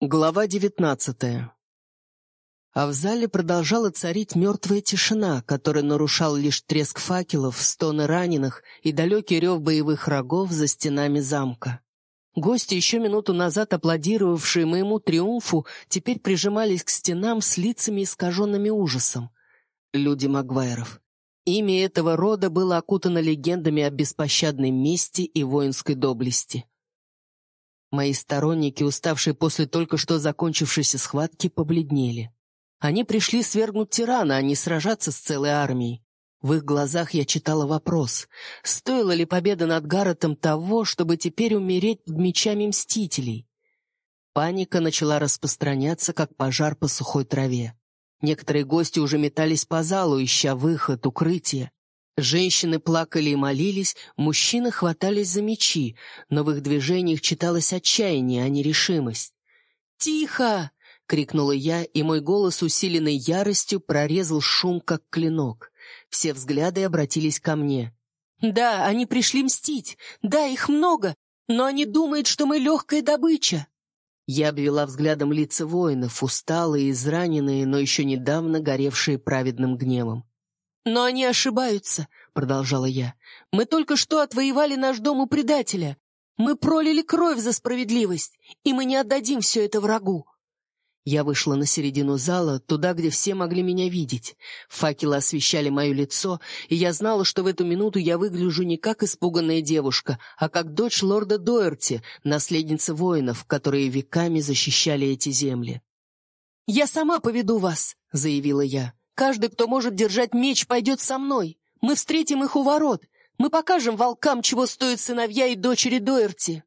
Глава девятнадцатая. А в зале продолжала царить мертвая тишина, которая нарушал лишь треск факелов, стоны раненых и далекий рев боевых рогов за стенами замка. Гости, еще минуту назад аплодировавшие моему триумфу, теперь прижимались к стенам с лицами, искаженными ужасом. Люди Магуайров. Имя этого рода было окутано легендами о беспощадной мести и воинской доблести. Мои сторонники, уставшие после только что закончившейся схватки, побледнели. Они пришли свергнуть тирана, а не сражаться с целой армией. В их глазах я читала вопрос, стоила ли победа над Гарретом того, чтобы теперь умереть под мечами мстителей. Паника начала распространяться, как пожар по сухой траве. Некоторые гости уже метались по залу, ища выход, укрытие. Женщины плакали и молились, мужчины хватались за мечи, но в их движениях читалось отчаяние, а не решимость. «Тихо!» — крикнула я, и мой голос, усиленный яростью, прорезал шум, как клинок. Все взгляды обратились ко мне. «Да, они пришли мстить. Да, их много, но они думают, что мы легкая добыча». Я обвела взглядом лица воинов, усталые, израненные, но еще недавно горевшие праведным гневом. «Но они ошибаются», — продолжала я. «Мы только что отвоевали наш дом у предателя. Мы пролили кровь за справедливость, и мы не отдадим все это врагу». Я вышла на середину зала, туда, где все могли меня видеть. Факелы освещали мое лицо, и я знала, что в эту минуту я выгляжу не как испуганная девушка, а как дочь лорда Доерти, наследница воинов, которые веками защищали эти земли. «Я сама поведу вас», — заявила я. Каждый, кто может держать меч, пойдет со мной. Мы встретим их у ворот. Мы покажем волкам, чего стоят сыновья и дочери Доерти».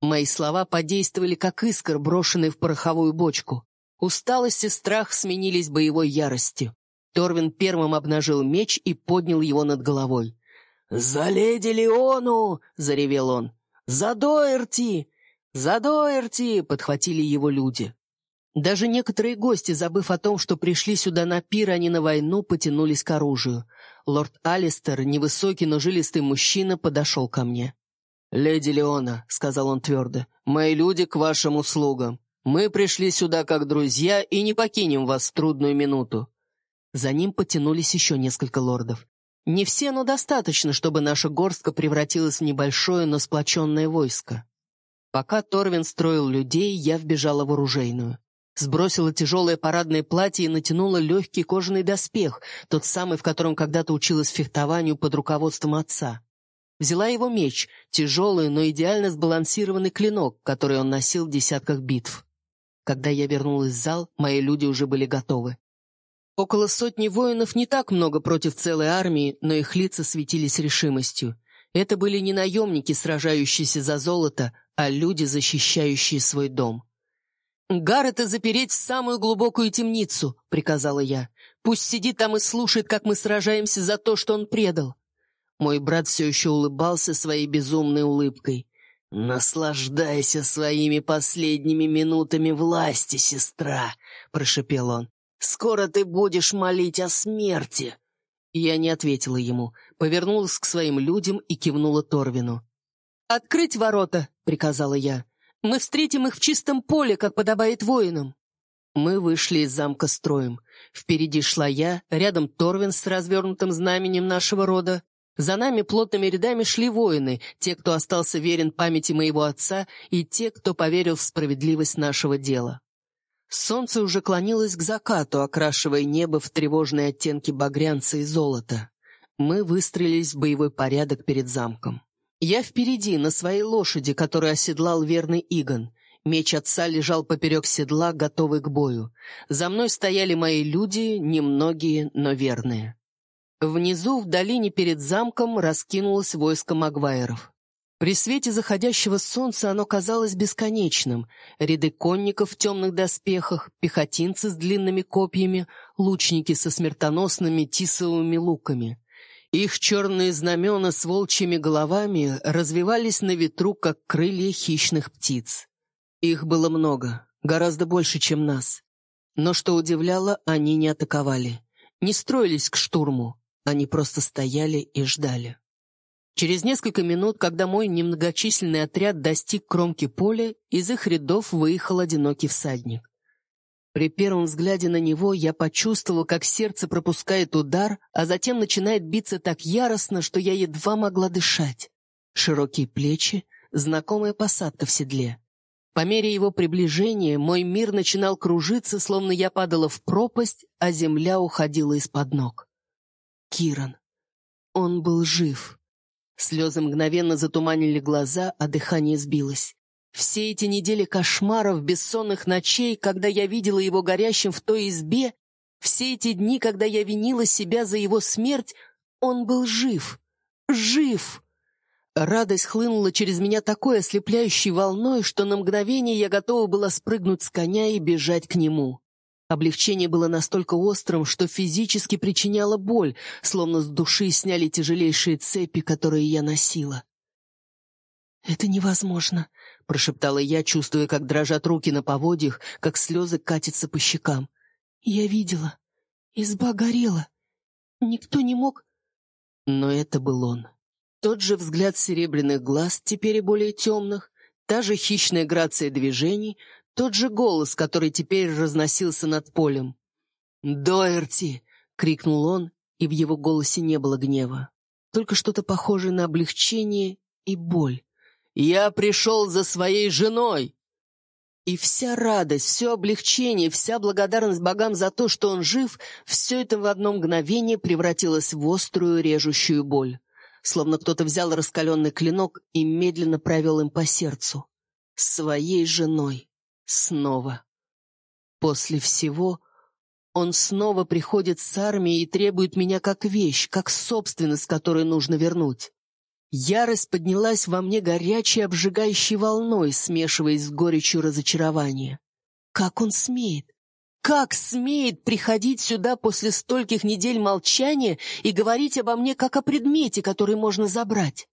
Мои слова подействовали, как искр, брошенный в пороховую бочку. Усталость и страх сменились боевой яростью. Торвин первым обнажил меч и поднял его над головой. «За леди Леону!» — заревел он. «За Доерти! За Доерти!» — подхватили его люди. Даже некоторые гости, забыв о том, что пришли сюда на пир, а не на войну, потянулись к оружию. Лорд Алистер, невысокий, но жилистый мужчина, подошел ко мне. «Леди Леона», — сказал он твердо, — «мои люди к вашим услугам. Мы пришли сюда как друзья и не покинем вас в трудную минуту». За ним потянулись еще несколько лордов. Не все, но достаточно, чтобы наша горстка превратилась в небольшое, но сплоченное войско. Пока Торвин строил людей, я вбежала в оружейную. Сбросила тяжелое парадное платье и натянула легкий кожаный доспех, тот самый, в котором когда-то училась фехтованию под руководством отца. Взяла его меч, тяжелый, но идеально сбалансированный клинок, который он носил в десятках битв. Когда я вернулась в зал, мои люди уже были готовы. Около сотни воинов не так много против целой армии, но их лица светились решимостью. Это были не наемники, сражающиеся за золото, а люди, защищающие свой дом. «Гаррета запереть в самую глубокую темницу», — приказала я. «Пусть сидит там и слушает, как мы сражаемся за то, что он предал». Мой брат все еще улыбался своей безумной улыбкой. «Наслаждайся своими последними минутами власти, сестра», — прошепел он. «Скоро ты будешь молить о смерти». Я не ответила ему, повернулась к своим людям и кивнула Торвину. «Открыть ворота», — приказала я. Мы встретим их в чистом поле, как подобает воинам». Мы вышли из замка строем. Впереди шла я, рядом Торвин с развернутым знаменем нашего рода. За нами плотными рядами шли воины, те, кто остался верен памяти моего отца, и те, кто поверил в справедливость нашего дела. Солнце уже клонилось к закату, окрашивая небо в тревожные оттенки багрянца и золота. Мы выстроились в боевой порядок перед замком. Я впереди, на своей лошади, которую оседлал верный Игон. Меч отца лежал поперек седла, готовый к бою. За мной стояли мои люди, немногие, но верные. Внизу, в долине перед замком, раскинулось войско Магвайеров. При свете заходящего солнца оно казалось бесконечным. Ряды конников в темных доспехах, пехотинцы с длинными копьями, лучники со смертоносными тисовыми луками. Их черные знамена с волчьими головами развивались на ветру, как крылья хищных птиц. Их было много, гораздо больше, чем нас. Но, что удивляло, они не атаковали, не строились к штурму, они просто стояли и ждали. Через несколько минут, когда мой немногочисленный отряд достиг кромки поля, из их рядов выехал одинокий всадник. При первом взгляде на него я почувствовал, как сердце пропускает удар, а затем начинает биться так яростно, что я едва могла дышать. Широкие плечи, знакомая посадка в седле. По мере его приближения мой мир начинал кружиться, словно я падала в пропасть, а земля уходила из-под ног. Киран. Он был жив. Слезы мгновенно затуманили глаза, а дыхание сбилось. Все эти недели кошмаров, бессонных ночей, когда я видела его горящим в той избе, все эти дни, когда я винила себя за его смерть, он был жив. Жив! Радость хлынула через меня такой ослепляющей волной, что на мгновение я готова была спрыгнуть с коня и бежать к нему. Облегчение было настолько острым, что физически причиняло боль, словно с души сняли тяжелейшие цепи, которые я носила. «Это невозможно», — прошептала я, чувствуя, как дрожат руки на поводьях, как слезы катятся по щекам. «Я видела. Изба горела. Никто не мог...» Но это был он. Тот же взгляд серебряных глаз, теперь и более темных, та же хищная грация движений, тот же голос, который теперь разносился над полем. «Доерти!» — крикнул он, и в его голосе не было гнева. Только что-то похожее на облегчение и боль. «Я пришел за своей женой!» И вся радость, все облегчение, вся благодарность богам за то, что он жив, все это в одно мгновение превратилось в острую режущую боль. Словно кто-то взял раскаленный клинок и медленно провел им по сердцу. Своей женой. Снова. После всего он снова приходит с армией и требует меня как вещь, как собственность, которую нужно вернуть. Ярость поднялась во мне горячей, обжигающей волной, смешиваясь с горечью разочарования. Как он смеет? Как смеет приходить сюда после стольких недель молчания и говорить обо мне как о предмете, который можно забрать?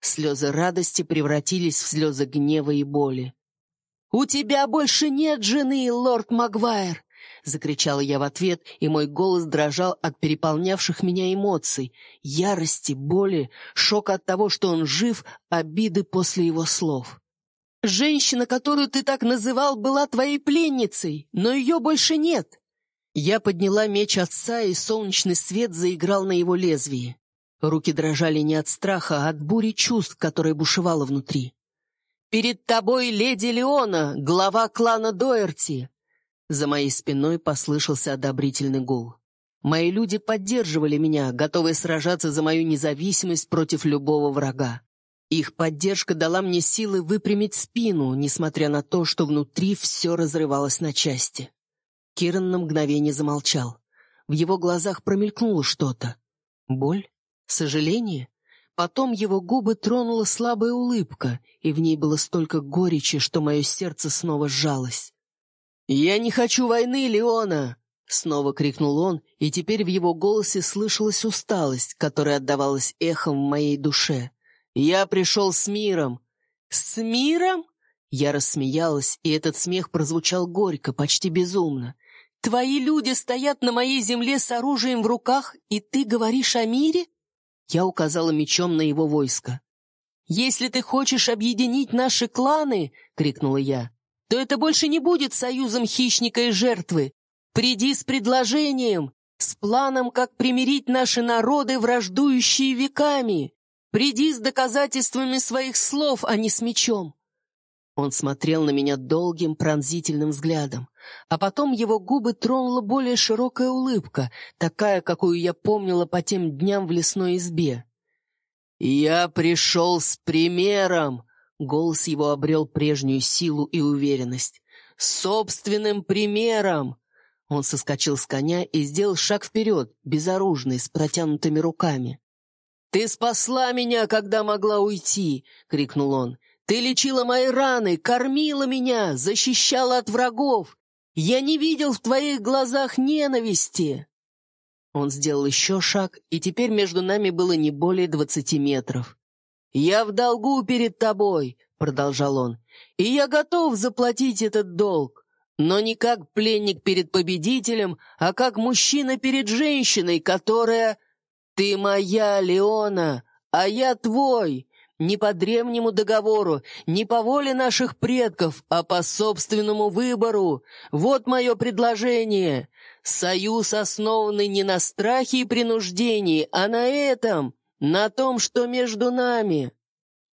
Слезы радости превратились в слезы гнева и боли. «У тебя больше нет жены, лорд Магуайр!» — закричала я в ответ, и мой голос дрожал от переполнявших меня эмоций, ярости, боли, шока от того, что он жив, обиды после его слов. «Женщина, которую ты так называл, была твоей пленницей, но ее больше нет!» Я подняла меч отца, и солнечный свет заиграл на его лезвии. Руки дрожали не от страха, а от бури чувств, которая бушевала внутри. «Перед тобой леди Леона, глава клана Доерти!» За моей спиной послышался одобрительный гул. Мои люди поддерживали меня, готовые сражаться за мою независимость против любого врага. Их поддержка дала мне силы выпрямить спину, несмотря на то, что внутри все разрывалось на части. Киран на мгновение замолчал. В его глазах промелькнуло что-то. Боль? Сожаление? Потом его губы тронула слабая улыбка, и в ней было столько горечи, что мое сердце снова сжалось. «Я не хочу войны, Леона!» Снова крикнул он, и теперь в его голосе слышалась усталость, которая отдавалась эхом в моей душе. «Я пришел с миром!» «С миром?» Я рассмеялась, и этот смех прозвучал горько, почти безумно. «Твои люди стоят на моей земле с оружием в руках, и ты говоришь о мире?» Я указала мечом на его войско. «Если ты хочешь объединить наши кланы!» — крикнула я то это больше не будет союзом хищника и жертвы. Приди с предложением, с планом, как примирить наши народы, враждующие веками. Приди с доказательствами своих слов, а не с мечом. Он смотрел на меня долгим пронзительным взглядом, а потом его губы тронула более широкая улыбка, такая, какую я помнила по тем дням в лесной избе. «Я пришел с примером!» Голос его обрел прежнюю силу и уверенность. «Собственным примером!» Он соскочил с коня и сделал шаг вперед, безоружный, с протянутыми руками. «Ты спасла меня, когда могла уйти!» — крикнул он. «Ты лечила мои раны, кормила меня, защищала от врагов! Я не видел в твоих глазах ненависти!» Он сделал еще шаг, и теперь между нами было не более двадцати метров. «Я в долгу перед тобой», — продолжал он, «и я готов заплатить этот долг, но не как пленник перед победителем, а как мужчина перед женщиной, которая... Ты моя, Леона, а я твой. Не по древнему договору, не по воле наших предков, а по собственному выбору. Вот мое предложение. Союз, основанный не на страхе и принуждении, а на этом, на том, что между нами».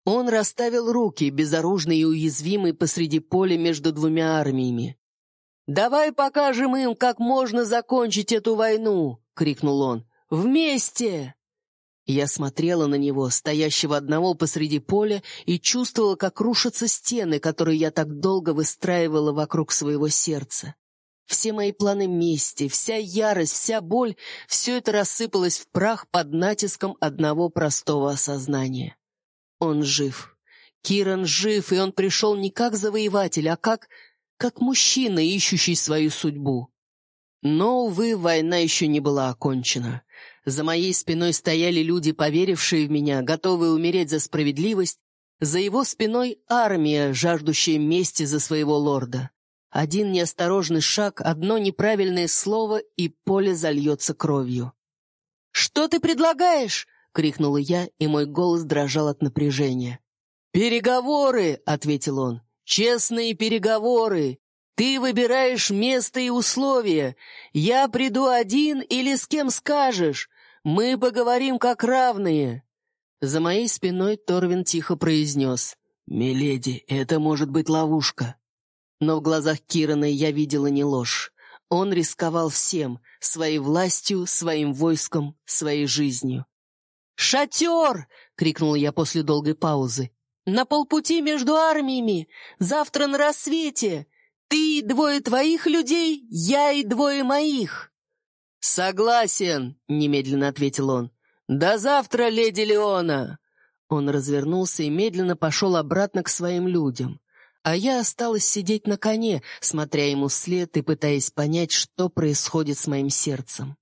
Он расставил руки, безоружный и уязвимый посреди поля между двумя армиями. «Давай покажем им, как можно закончить эту войну!» — крикнул он. «Вместе!» Я смотрела на него, стоящего одного посреди поля, и чувствовала, как рушатся стены, которые я так долго выстраивала вокруг своего сердца. Все мои планы мести, вся ярость, вся боль — все это рассыпалось в прах под натиском одного простого осознания. Он жив. Киран жив, и он пришел не как завоеватель, а как... как мужчина, ищущий свою судьбу. Но, увы, война еще не была окончена. За моей спиной стояли люди, поверившие в меня, готовые умереть за справедливость. За его спиной армия, жаждущая мести за своего лорда. Один неосторожный шаг, одно неправильное слово, и поле зальется кровью. «Что ты предлагаешь?» — крикнула я, и мой голос дрожал от напряжения. «Переговоры!» — ответил он. «Честные переговоры! Ты выбираешь место и условия. Я приду один или с кем скажешь. Мы поговорим как равные». За моей спиной Торвин тихо произнес. «Миледи, это может быть ловушка». Но в глазах Кирана я видела не ложь. Он рисковал всем — своей властью, своим войском, своей жизнью. «Шатер!» — крикнул я после долгой паузы. «На полпути между армиями! Завтра на рассвете! Ты и двое твоих людей, я и двое моих!» «Согласен!» — немедленно ответил он. «До завтра, леди Леона!» Он развернулся и медленно пошел обратно к своим людям. А я осталась сидеть на коне, смотря ему вслед и пытаясь понять, что происходит с моим сердцем.